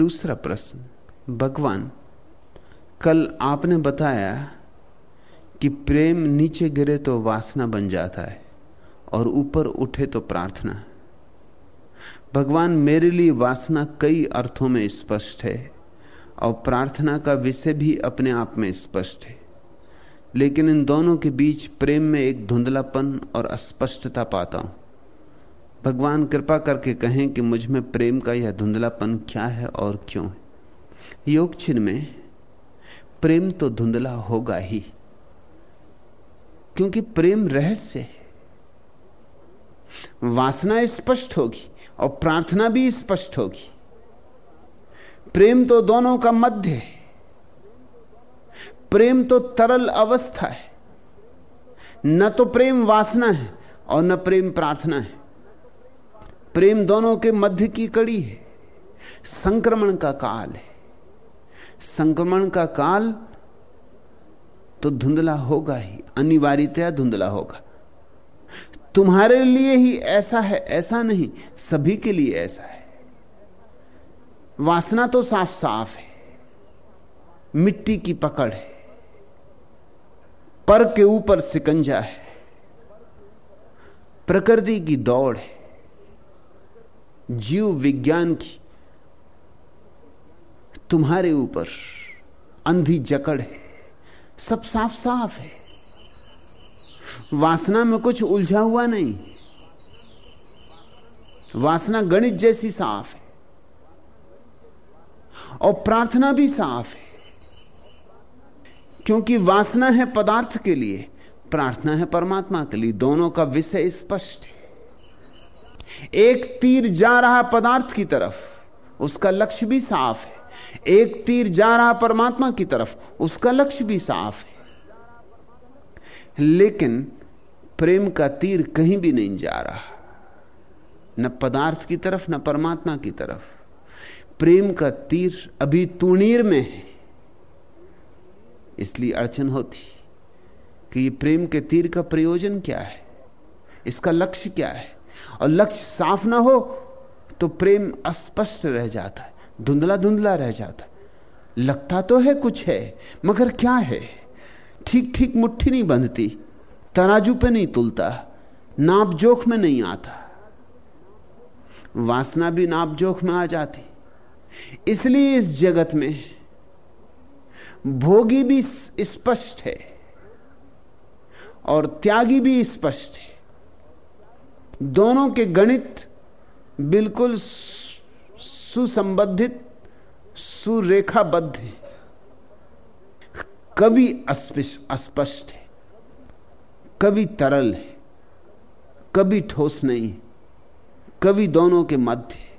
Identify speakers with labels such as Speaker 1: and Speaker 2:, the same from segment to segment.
Speaker 1: दूसरा प्रश्न, भगवान, कल आपने बताया कि प्रेम नीचे गिरे तो वासना बन जाता है और ऊपर उठे तो प्रार्थना भगवान मेरे लिए वासना कई अर्थों में स्पष्ट है और प्रार्थना का विषय भी अपने आप में स्पष्ट है। लेकिन इन दोनों के बीच प्रेम में एक धुंधलापन और अस्पष्टता पाता हूँ। भगवान कृपा करके कहें कि मुझमें प्रेम का यह धुंधलापन क्या है और क्यों है? योग चिन्ह में प्रेम तो धुंधला होगा ही, क्योंकि प्रेम रहस्य है। वासना स्पष्ट होगी और प्रार्थना भी स्पष्ट होगी। प्रेम तो दोनों का मध्य है। प्रेम तो तरल अवस्था है। न तो प्रेम वासना है और न प्रेम प्रार्थना है। प्रेम दोनों के मध्य की कड़ी है। संक्रमण का काल है। संक्रमण का काल तो धुंधला होगा ही, अनिवार्यतया धुंधला होगा। तुम्हारे लिए ही ऐसा है, ऐसा नहीं, सभी के लिए ऐसा है। वासना तो साफ़ साफ़ है। मिट्टी की पकड़ है। पर के ऊपर सिकंजा है। प्रकृति की दौड़ है। जीव विज्ञान की तुम्हारे ऊपर अंधी जकड़ है, सब साफ़ साफ़ है। वासना में कुछ उलझा हुआ नहीं। वासना गणित जैसी साफ़ है और प्रार्थना भी साफ़ है। क्योंकि वासना है पदार्थ के लिए, प्रार्थना है परमात्मा के लिए, दोनों का विषय स्पष्ट है। एक तीर जा रहा पदार्थ की तरफ़, उसका लक्ष्य भी साफ़ है। एक तीर जा रहा परमात्मा की तरफ़, उसका लक्ष्य भी साफ़ है। लेकिन प्रेम का तीर कहीं भी नहीं जा रहा। न पदार्थ की तरफ़, न परमात्मा की तरफ़। प्रेम का तीर अभी तूणीर में है। इसलिए अड़चन होती कि ये प्रेम के तीर का प्रयोजन क्या है? इसका लक्ष्य क्या है? और लक्ष्य साफ़ ना हो तो प्रेम अस्पष्ट रह जाता है धुंधला धुंधला रह जाता है। लगता तो है कुछ है, मगर क्या है? ठीक ठीक मुट्ठी नहीं बंधती, तराजू पे नहीं तुलता, नाप जोख में नहीं आता। वासना भी नाप जोख में आ जाती। इसलिए इस जगत में भोगी भी स्पष्ट है और त्यागी भी स्पष्ट है। दोनों के गणित बिल्कुल सुसंबंधित, सुरेखाबद्ध है। कभी अस्पष्ट है। कभी तरल है। कभी ठोस नहीं है। कभी दोनों के मध्य है।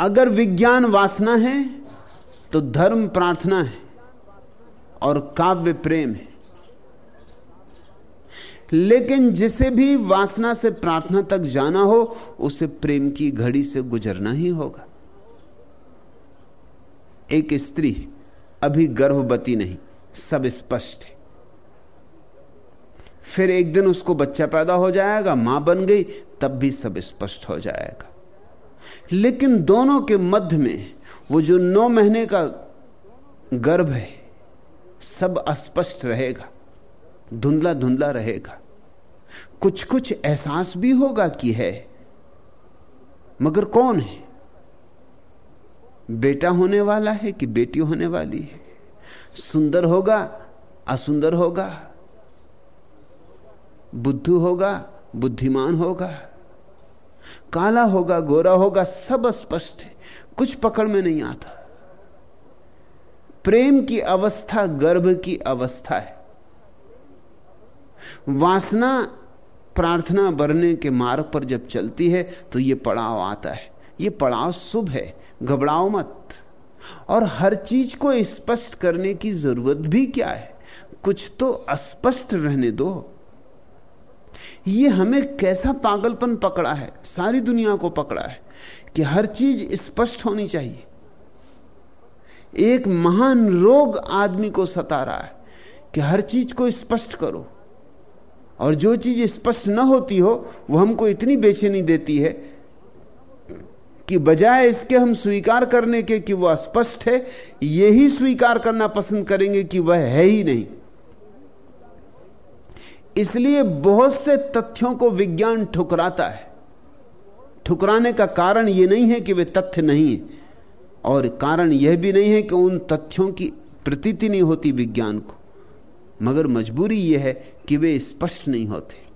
Speaker 1: अगर विज्ञान वासना है तो धर्म प्रार्थना है और काव्य प्रेम है। लेकिन जिसे भी वासना से प्रार्थना तक जाना हो, उसे प्रेम की घड़ी से गुजरना ही होगा। एक स्त्री अभी गर्भवती नहीं, सब स्पष्ट है। फिर एक दिन उसको बच्चा पैदा हो जाएगा, माँ बन गई, तब भी सब स्पष्ट हो जाएगा। लेकिन दोनों के मध्य में वो जो नौ महीने का गर्भ है, सब अस्पष्ट रहेगा धुंधला धुंधला रहेगा। कुछ कुछ एहसास भी होगा कि है। मगर कौन है? बेटा होने वाला है कि बेटी होने वाली है? सुंदर होगा, असुंदर होगा? बुद्धू होगा, बुद्धिमान होगा? काला होगा, गोरा होगा, सब स्पष्ट है। कुछ पकड़ में नहीं आता। प्रेम की अवस्था गर्भ की अवस्था है। वासना प्रार्थना भरने के मार्ग पर जब चलती है तो ये पड़ाव आता है। ये पड़ाव शुभ है, घबराओ मत। और हर चीज़ को स्पष्ट करने की ज़रूरत भी क्या है? कुछ तो अस्पष्ट रहने दो। ये हमें कैसा पागलपन पकड़ा है? सारी दुनिया को पकड़ा है कि हर चीज़ स्पष्ट होनी चाहिए। एक महान रोग आदमी को सता रहा है कि हर चीज़ को स्पष्ट करो। और जो चीज़ स्पष्ट न होती हो, वो हमको इतनी बेचैनी देती है कि बजाय इसके हम स्वीकार करने के कि वह स्पष्ट है, यही स्वीकार करना पसंद करेंगे कि वह है ही नहीं। इसलिए बहुत से तथ्यों को विज्ञान ठुकराता है। ठुकराने का कारण यह नहीं है कि वे तथ्य नहीं है, और कारण यह भी नहीं है कि उन तथ्यों की प्रतीति नहीं होती विज्ञान को। मगर मजबूरी यह है कि वे स्पष्ट नहीं होते।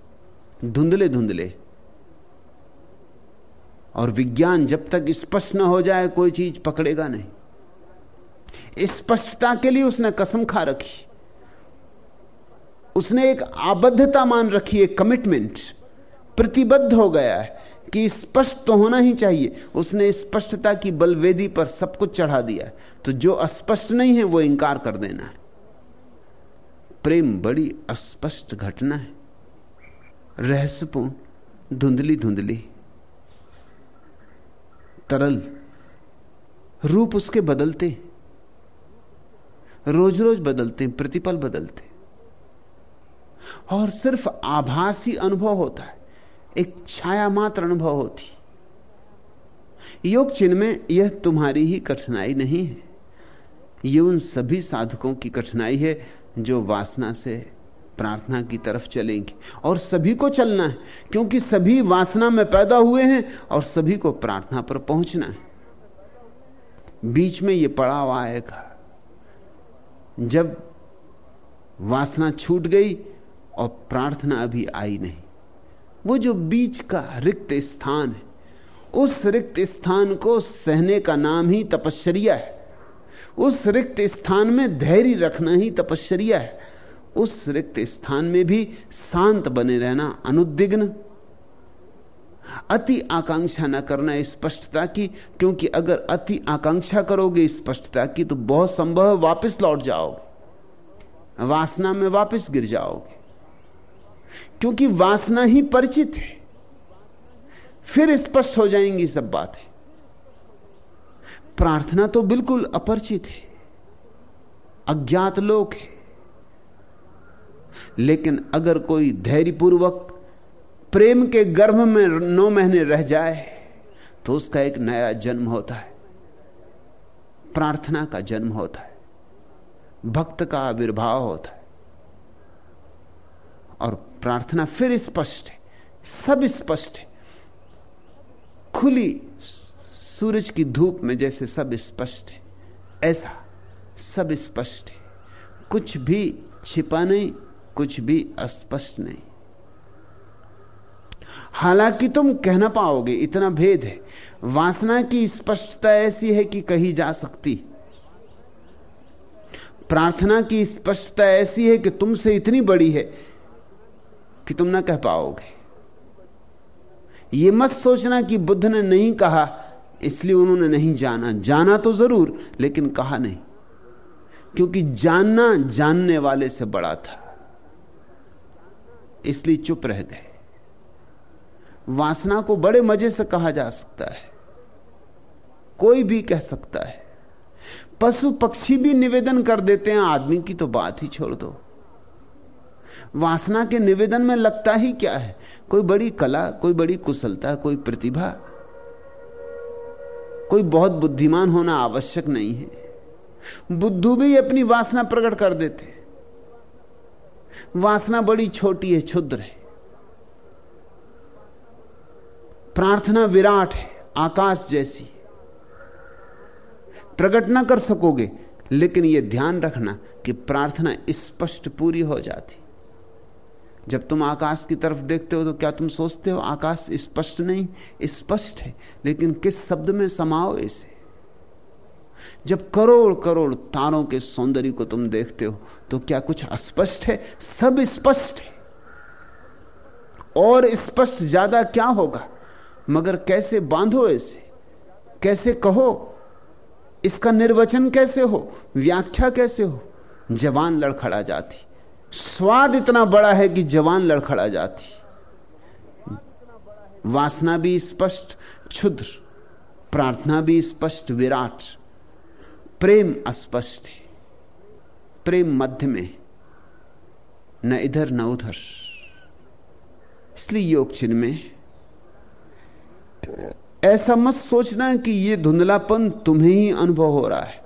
Speaker 1: धुंधले धुंधले। और विज्ञान जब तक स्पष्ट न हो जाए, कोई चीज़ पकड़ेगा नहीं। स्पष्टता के लिए उसने कसम खा रखी। उसने एक आबद्धता मान रखी है कमिटमेंट प्रतिबद्ध हो गया है कि स्पष्ट तो होना ही चाहिए। उसने स्पष्टता की बलवेदी पर सब कुछ चढ़ा दिया। तो जो अस्पष्ट नहीं है, वो इंकार कर देना है। प्रेम बड़ी अस्पष्ट घटना है। रहस्यपूर्ण धुंधली धुंधली तरल। रूप उसके बदलते रोज रोज बदलते प्रतिपल बदलते और सिर्फ़ आभासी अनुभव होता है। एक छाया मात्र अनुभव होती योग चिन्ह में यह तुम्हारी ही कठिनाई नहीं है। यह उन सभी साधकों की कठिनाई है जो वासना से प्रार्थना की तरफ़ चलेंगे। और सभी को चलना है, क्योंकि सभी वासना में पैदा हुए हैं और सभी को प्रार्थना पर पहुँचना है। बीच में यह पड़ाव आएगा। जब वासना छूट गई और प्रार्थना अभी आई नहीं, वो जो बीच का रिक्त स्थान है, उस रिक्त स्थान को सहने का नाम ही तपश्चर्या है। उस रिक्त स्थान में धैर्य रखना ही तपश्चर्या है। उस रिक्त स्थान में भी शांत बने रहना अनुद्विग्न। अति आकांक्षा न करना स्पष्टता की, क्योंकि अगर अति आकांक्षा करोगे स्पष्टता की तो बहुत संभव वापस लौट जाओगे वासना में वापस गिर जाओगे। क्योंकि वासना ही परिचित है। फिर स्पष्ट हो जाएँगी सब बातें। प्रार्थना तो बिल्कुल अपरिचित है, अज्ञात लोक है। लेकिन अगर कोई धैर्यपूर्वक प्रेम के गर्भ में नौ महीने रह जाए तो उसका एक नया जन्म होता है। प्रार्थना का जन्म होता है, भक्त का आविर्भाव होता है। और प्रार्थना फिर स्पष्ट है, सब स्पष्ट है। खुली सूरज की धूप में जैसे सब स्पष्ट है। ऐसा सब स्पष्ट है। कुछ भी छिपा नहीं, कुछ भी अस्पष्ट नहीं। हालाँकि तुम कह ना पाओगे, इतना भेद है। वासना की स्पष्टता ऐसी है कि कही जा सकती। प्रार्थना की स्पष्टता ऐसी है कि तुमसे इतनी बड़ी है कि तुम ना कह पाओगे। यह मत सोचना कि बुद्ध ने नहीं कहा इसलिए उन्होंने नहीं जाना। जाना तो ज़रूर, लेकिन कहा नहीं। क्योंकि जानना जानने वाले से बड़ा था। इसलिए चुप रह गए। वासना को बड़े मज़े से कहा जा सकता है। कोई भी कह सकता है। पशु पक्षी भी निवेदन कर देते हैं, आदमी की तो बात ही छोड़ दो। वासना के निवेदन में लगता ही क्या है? कोई बड़ी कला, कोई बड़ी कुशलता, कोई प्रतिभा कोई बहुत बुद्धिमान होना आवश्यक नहीं है। बुद्धू भी अपनी वासना प्रकट कर देते वासना बड़ी छोटी है, क्षुद्र है। प्रार्थना विराट है, आकाश जैसी। प्रकट ना कर सकोगे, लेकिन यह ध्यान रखना कि प्रार्थना स्पष्ट पूरी हो जाती। जब तुम आकाश की तरफ़ देखते हो तो क्या तुम सोचते हो आकाश स्पष्ट नहीं? स्पष्ट है। लेकिन किस शब्द में समाओ इसे? जब करोड़ करोड़ तारों के सौंदर्य को तुम देखते हो तो क्या कुछ अस्पष्ट है? सब स्पष्ट है। और स्पष्ट ज़्यादा क्या होगा? मगर कैसे बांधो इसे? कैसे कहो? इसका निर्वचन कैसे हो? व्याख्या कैसे हो? जवान लड़खड़ा जाती। स्वाद इतना बड़ा है कि जवान लड़खड़ा जाती। वासना भी स्पष्ट, क्षुद्र, प्रार्थना भी स्पष्ट, विराट। प्रेम अस्पष्ट है। प्रेम मध्य में न इधर न उधर। इसलिए योग चिन्ह में ऐसा मत सोचना कि यह धुंधलापन तुम्हें ही अनुभव हो रहा है।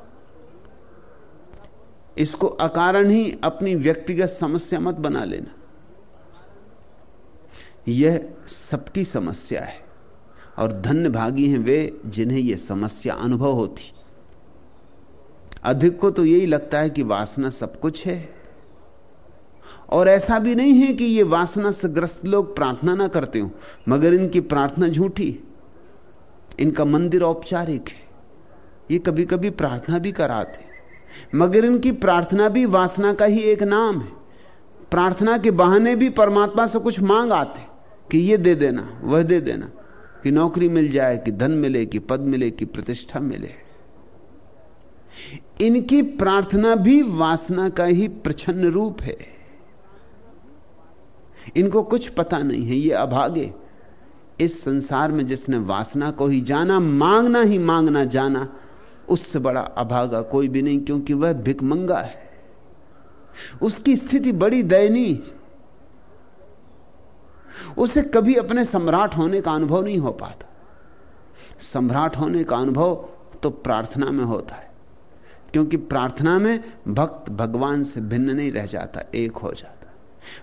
Speaker 1: इसको अकारण ही अपनी व्यक्तिगत समस्या मत बना लेना। यह सबकी समस्या है, और धन्य भागी हैं वे जिन्हें यह समस्या अनुभव होती। अधिक को तो यही लगता है कि वासना सब कुछ है। और ऐसा भी नहीं है कि ये वासना से ग्रस्त लोग प्रार्थना ना करते हो, मगर इनकी प्रार्थना झूठी, इनका मंदिर औपचारिक है। ये कभी कभी प्रार्थना भी कराते मगर इनकी प्रार्थना भी वासना का ही एक नाम है। प्रार्थना के बहाने भी परमात्मा से कुछ मांग आते कि ये दे देना, वह दे देना, कि नौकरी मिल जाए, कि धन मिले, कि पद मिले, कि प्रतिष्ठा मिले। इनकी प्रार्थना भी वासना का ही प्रछन्न रूप है। इनको कुछ पता नहीं है, ये अभागे। इस संसार में जिसने वासना को ही जाना, मांगना ही मांगना जाना उससे बड़ा अभागा कोई भी नहीं, क्योंकि वह भिकमंगा है। उसकी स्थिति बड़ी दयनीय। उसे कभी अपने सम्राट होने का अनुभव नहीं हो पाता। सम्राट होने का अनुभव तो प्रार्थना में होता है, क्योंकि प्रार्थना में भक्त भगवान से भिन्न नहीं रह जाता, एक हो जाता।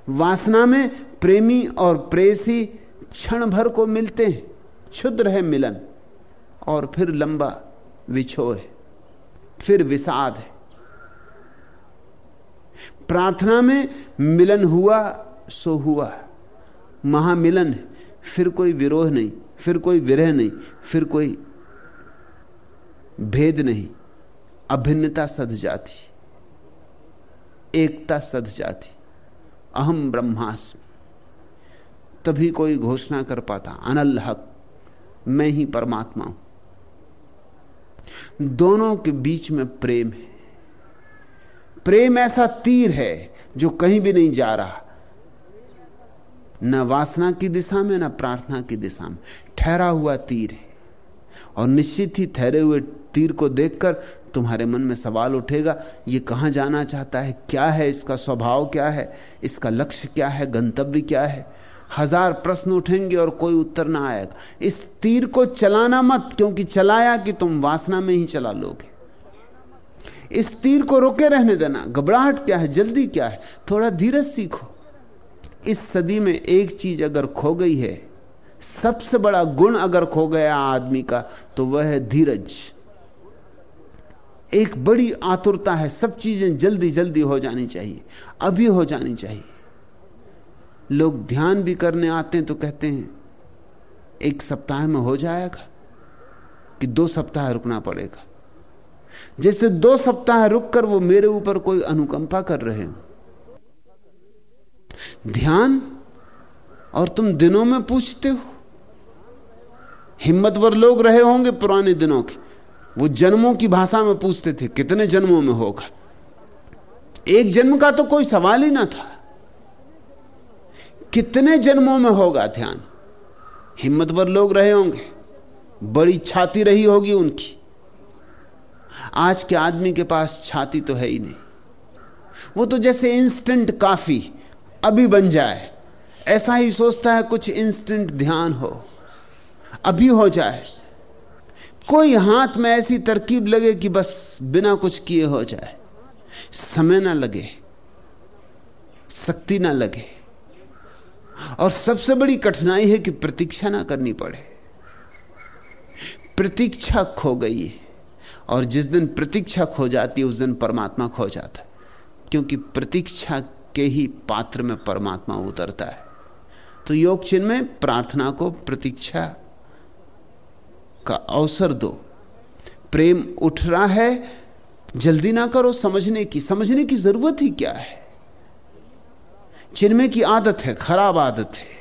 Speaker 1: वासना में प्रेमी और प्रेसी क्षण भर को मिलते हैं, क्षुद्र है मिलन, और फिर लंबा विछोर है, फिर विषाद है। प्रार्थना में मिलन हुआ, सो हुआ। महामिलन है, फिर कोई विरोध नहीं, फिर कोई विरह नहीं, फिर कोई भेद नहीं। अभिन्नता सद जाती, एकता सद जाती, अहम ब्रह्मास्म। तभी कोई घोषणा कर पाता, अनल हक, मैं ही परमात्मा हूँ। दोनों के बीच में प्रेम है। प्रेम ऐसा तीर है जो कहीं भी नहीं जा रहा। न वासना की दिशा में, न प्रार्थना की दिशा में। ठहरा हुआ तीर है। और निश्चित ही ठहरे हुए तीर को देखकर तुम्हारे मन में सवाल उठेगा, ये कहाँ जाना चाहता है? क्या है इसका स्वभाव क्या है? इसका लक्ष्य क्या है? गंतव्य क्या है? हज़ार प्रश्न उठेंगे और कोई उत्तर ना आएगा। इस तीर को चलाना मत, क्योंकि चलाया कि तुम वासना में ही चला लोगे। इस तीर को रोके रहने देना, घबराहट क्या है, जल्दी क्या है? थोड़ा धीरज सीखो। इस सदी में एक चीज़ अगर खो गई है, सबसे बड़ा गुण अगर खो गया आदमी का तो वह है धीरज। एक बड़ी आतुरता है, सब चीज़ें जल्दी जल्दी हो जानी चाहिए, अभी हो जानी चाहिए। लोग ध्यान भी करने आते हैं तो कहते हैं, एक सप्ताह में हो जाएगा कि दो सप्ताह रुकना पड़ेगा। जैसे दो सप्ताह रुककर वो मेरे ऊपर कोई अनुकंपा कर रहे हो। ध्यान और तुम दिनों में पूछते हो। हिम्मतवर लोग रहे होंगे पुराने दिनों के। वो जन्मों की भाषा में पूछते थे, कितने जन्मों में होगा। एक जन्म का तो कोई सवाल ही ना था। कितने जन्मों में होगा ध्यान? हिम्मतवर लोग रहे होंगे। बड़ी छाती रही होगी उनकी। आज के आदमी के पास छाती तो है ही नहीं। वो तो जैसे इंस्टेंट काफ़ी अभी बन जाए। ऐसा ही सोचता है कुछ इंस्टेंट ध्यान हो। अभी हो जाए। कोई हाथ में ऐसी तरकीब लगे कि बस बिना कुछ किए हो जाए। समय ना लगे। शक्ति ना लगे। और सबसे बड़ी कठिनाई है कि प्रतीक्षा ना करनी पड़े। प्रतीक्षा खो गई है। और जिस दिन प्रतीक्षा खो जाती है, उस दिन परमात्मा खो जाता है। क्योंकि प्रतीक्षा के ही पात्र में परमात्मा उतरता है। तो योग चिन्ह में प्रार्थना को प्रतीक्षा का अवसर दो। प्रेम उठ रहा है, जल्दी ना करो, समझने की समझने की ज़रूरत ही क्या है? चिन्मय की आदत है, खराब आदत है।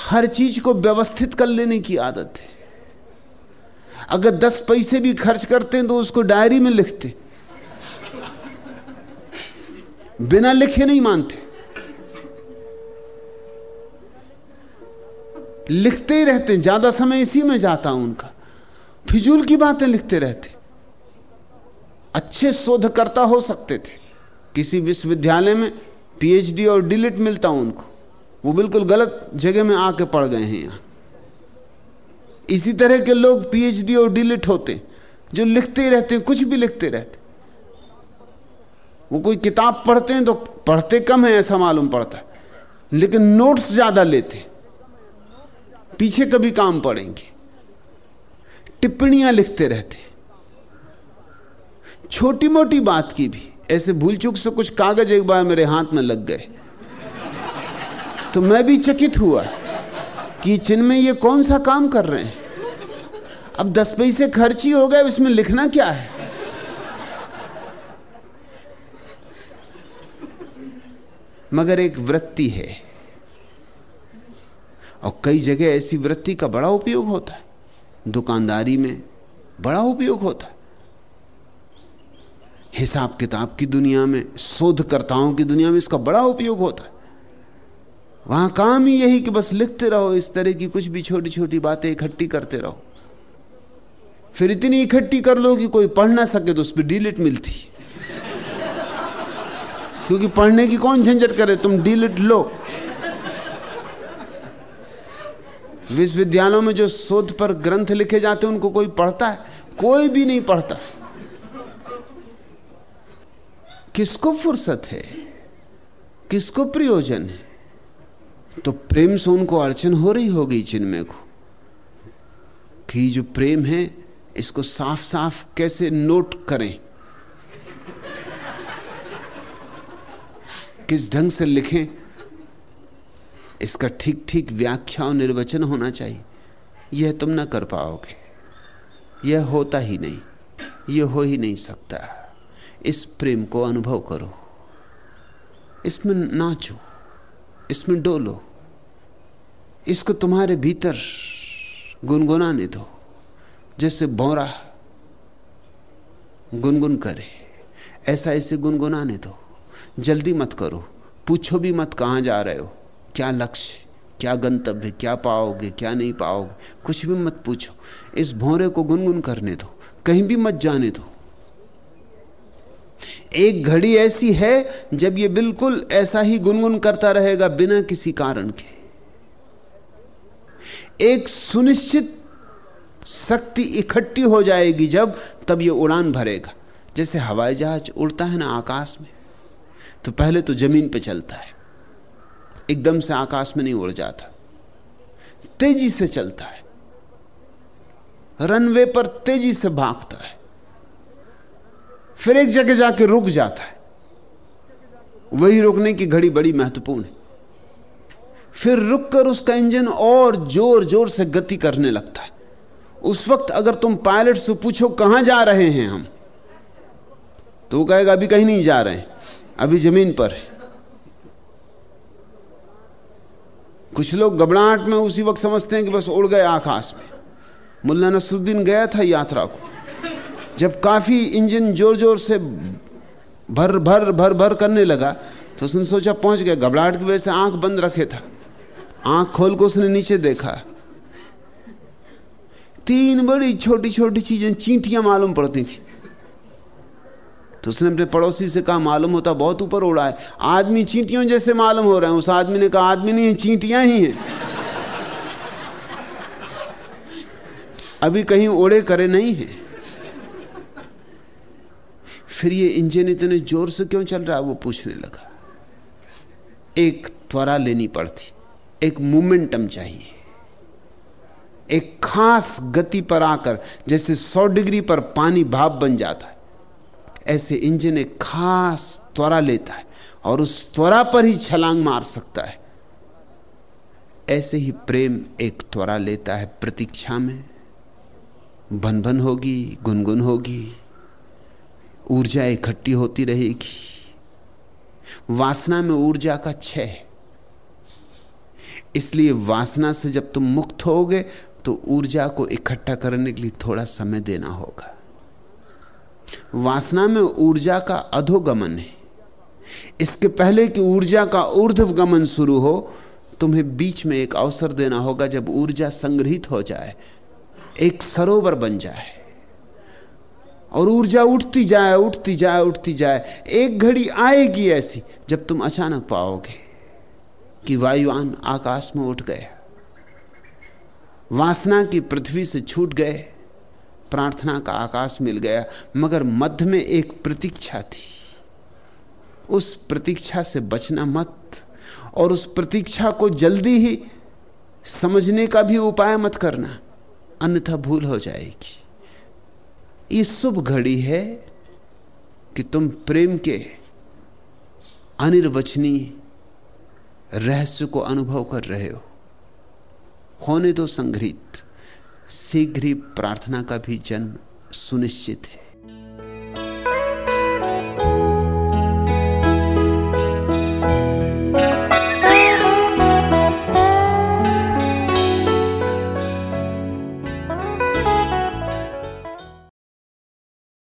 Speaker 1: हर चीज़ को व्यवस्थित कर लेने की आदत है। अगर दस पैसे भी खर्च करते हैं तो उसको डायरी में लिखते। बिना लिखे नहीं मानते। लिखते ही रहते हैं, ज़्यादा समय इसी में जाता हूँ उनका। फिजूल की बातें लिखते रहते। अच्छे शोधकर्ता हो सकते थे। किसी विश्वविद्यालय में पीएचडी और डिलीट मिलता उनको। वो बिल्कुल गलत जगह में आके पड़ गए हैं यहाँ। इसी तरह के लोग पीएचडी और डिलिट होते जो लिखते ही रहते हैं, कुछ भी लिखते रहते वो कोई किताब पढ़ते हैं तो पढ़ते कम है, ऐसा मालूम पड़ता है। लेकिन नोट्स ज़्यादा लेते पीछे कभी काम पड़ेंगे। टिप्पणियाँ लिखते रहते छोटी मोटी बात की भी। ऐसे भूल चूक से कुछ कागज़ एक बार मेरे हाथ में लग गए। तो मैं भी चकित हुआ कि चिन्ह में ये कौन सा काम कर रहे हैं? अब दस पैसे खर्च ही हो गए इसमें लिखना क्या है? मगर एक वृत्ति है, और कई जगह ऐसी वृत्ति का बड़ा उपयोग होता है। दुकानदारी में बड़ा उपयोग होता है। हिसाब किताब की दुनिया में, शोधकर्ताओं की दुनिया में इसका बड़ा उपयोग होता है। वहाँ काम ही यही कि बस लिखते रहो, इस तरह की कुछ भी छोटी छोटी बातें इकट्ठी करते रहो। फिर इतनी इकट्ठी कर लो कि कोई पढ़ ना सके तो उस पर डिलीट मिलती। क्योंकि पढ़ने की कौन झंझट करे? तुम डिलीट लो। विश्वविद्यालयों में जो शोध पर ग्रंथ लिखे जाते हैं, उनको कोई पढ़ता है? कोई भी नहीं पढ़ता। किसको फुर्सत है? किसको प्रयोजन है? तो प्रेम से उनको अड़चन हो रही होगी चिन्मय को। कि जो प्रेम है, इसको साफ़ साफ़ कैसे नोट करें? किस ढंग से लिखें? इसका ठीक ठीक व्याख्या और निर्वचन होना चाहिए। यह तुम ना कर पाओगे। यह होता ही नहीं। यह हो ही नहीं सकता। इस प्रेम को अनुभव करो। इसमें नाचो, इसमें डोलो। इसको तुम्हारे भीतर गुनगुनाने दो, जैसे भौरा गुनगुन करे। ऐसा ऐसे गुनगुनाने दो। जल्दी मत करो। पूछो भी मत कहाँ जा रहे हो। क्या लक्ष्य, क्या गंतव्य, क्या पाओगे, क्या नहीं पाओगे। कुछ भी मत पूछो। इस भौरे को गुनगुन करने दो। कहीं भी मत जाने दो। एक घड़ी ऐसी है जब ये बिल्कुल ऐसा ही गुनगुन करता रहेगा बिना किसी कारण के। एक सुनिश्चित शक्ति इकट्ठी हो जाएगी जब तब ये उड़ान भरेगा। जैसे हवाई जहाज़ उड़ता है ना आकाश में तो पहले तो ज़मीन पे चलता है। एकदम से आकाश में नहीं उड़ जाता। तेज़ी से चलता है। रनवे पर तेज़ी से भागता है। फिर एक जगह जाके रुक जाता है। वही रुकने की घड़ी बड़ी महत्वपूर्ण है। फिर रुककर उसका इंजन और ज़ोर ज़ोर से गति करने लगता है। उस वक्त अगर तुम पायलट से पूछो, कहाँ जा रहे हैं हम? तो वो कहेगा, अभी कहीं नहीं जा रहे हैं। अभी ज़मीन पर है। कुछ लोग घबराहट में उसी वक्त समझते हैं कि बस उड़ गए आकाश में। मुल्ला नसरुद्दीन गया था यात्रा को। जब काफ़ी इंजन ज़ोर ज़ोर से भर भर भर भर करने लगा तो उसने सोचा पहुँच गया। घबराहट की वजह से आँख बंद रखे था। आँख खोल को उसने नीचे देखा। तीन बड़ी छोटी छोटी चीज़ें, चींटियाँ मालूम पड़ती थी। तो उसने अपने पड़ोसी से कहा, मालूम होता बहुत ऊपर उड़ा है। आदमी चींटियों जैसे मालूम हो रहे हैं। उस आदमी ने कहा, आदमी नहीं है चींटियाँ ही हैं। अभी कहीं ओड़े करे नहीं है। फिर ये इंजन इतने ज़ोर से क्यों चल रहा है? वो पूछने लगा। एक त्वरा लेनी पड़ती, एक मोमेंटम चाहिए, एक खास गति पर आकर, जैसे 100 डिग्री पर पानी भाप बन जाता है। ऐसे इंजन एक खास त्वरा लेता है और उस त्वरा पर ही छलांग मार सकता है। ऐसे ही प्रेम एक त्वरा लेता है, प्रतीक्षा में। भन भन होगी, गुनगुन होगी। ऊर्जा इकट्ठी होती रहेगी। वासना में ऊर्जा का क्षय इसलिए वासना से जब तुम मुक्त होगे तो ऊर्जा को इकट्ठा करने के लिए थोड़ा समय देना होगा। वासना में ऊर्जा का अधोगमन है। इसके पहले कि ऊर्जा का ऊर्ध्व गमन शुरू हो, तुम्हें बीच में एक अवसर देना होगा जब ऊर्जा संग्रहित हो जाए, एक सरोवर बन जाए। और ऊर्जा उठती जाए उठती जाए उठती जाए। एक घड़ी आएगी ऐसी, जब तुम अचानक पाओगे कि वायुयान आकाश में उठ गया वासना की पृथ्वी से छूट गए, प्रार्थना का आकाश मिल गया, मगर मध्य में एक प्रतीक्षा थी। उस प्रतीक्षा से बचना मत, और उस प्रतीक्षा को जल्दी ही समझने का भी उपाय मत करना, अन्यथा भूल हो जाएगी। ये शुभ घड़ी है कि तुम प्रेम के अनिर्वचनीय रहस्य को अनुभव कर रहे हो। होने दो संग्रहित शीघ्र ही प्रार्थना का भी जन्म सुनिश्चित है।